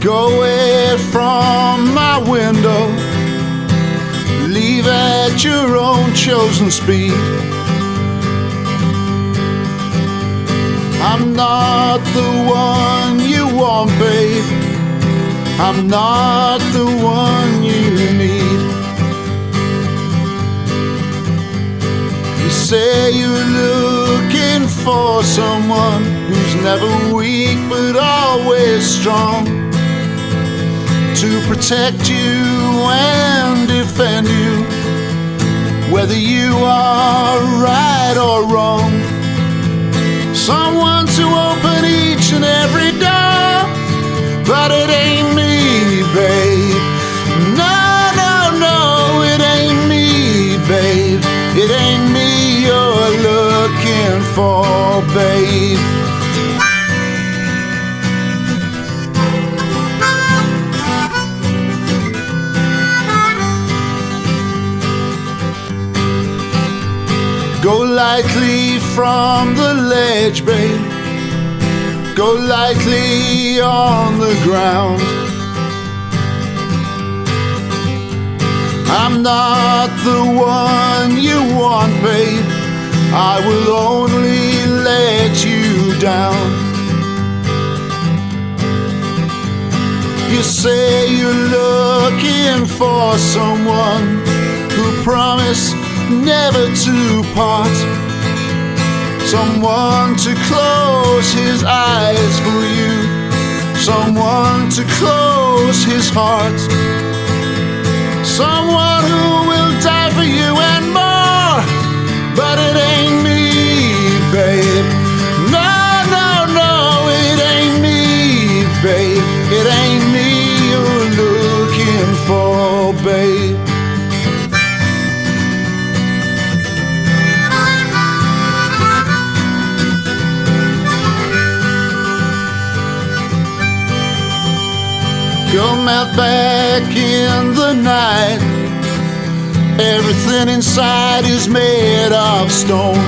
go away from my window. Leave at your own chosen speed. I'm not the one you want, babe. I'm not the one you need. You say you're looking for someone who's never weak but always strong to protect you and defend you, whether you are right or wrong. Someone to open each and every door, but it ain't me, babe. No, no, no, it ain't me, babe. It ain't me you're looking for, babe. Go lightly from the ledge, babe. Go lightly on the ground. I'm not the one you want, babe. I will only let you down. You say you're looking for someone who promised never to part. Someone to close his eyes for you, someone to close his heart, someone who will die for you Go melt back in the night. Everything inside is made of stone.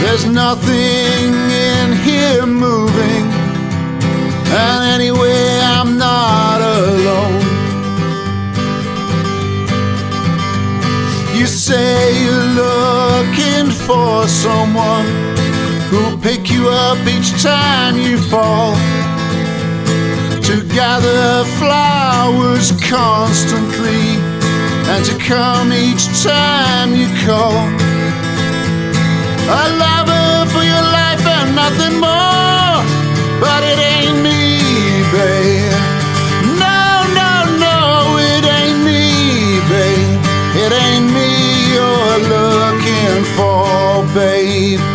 There's nothing in here moving, and anyway, I'm not alone. You say you're looking for someone up each time you fall. To gather flowers constantly and to come each time you call. A lover for your life and nothing more, but it ain't me, babe. No, no, no, it ain't me, babe. It ain't me you're looking for, babe.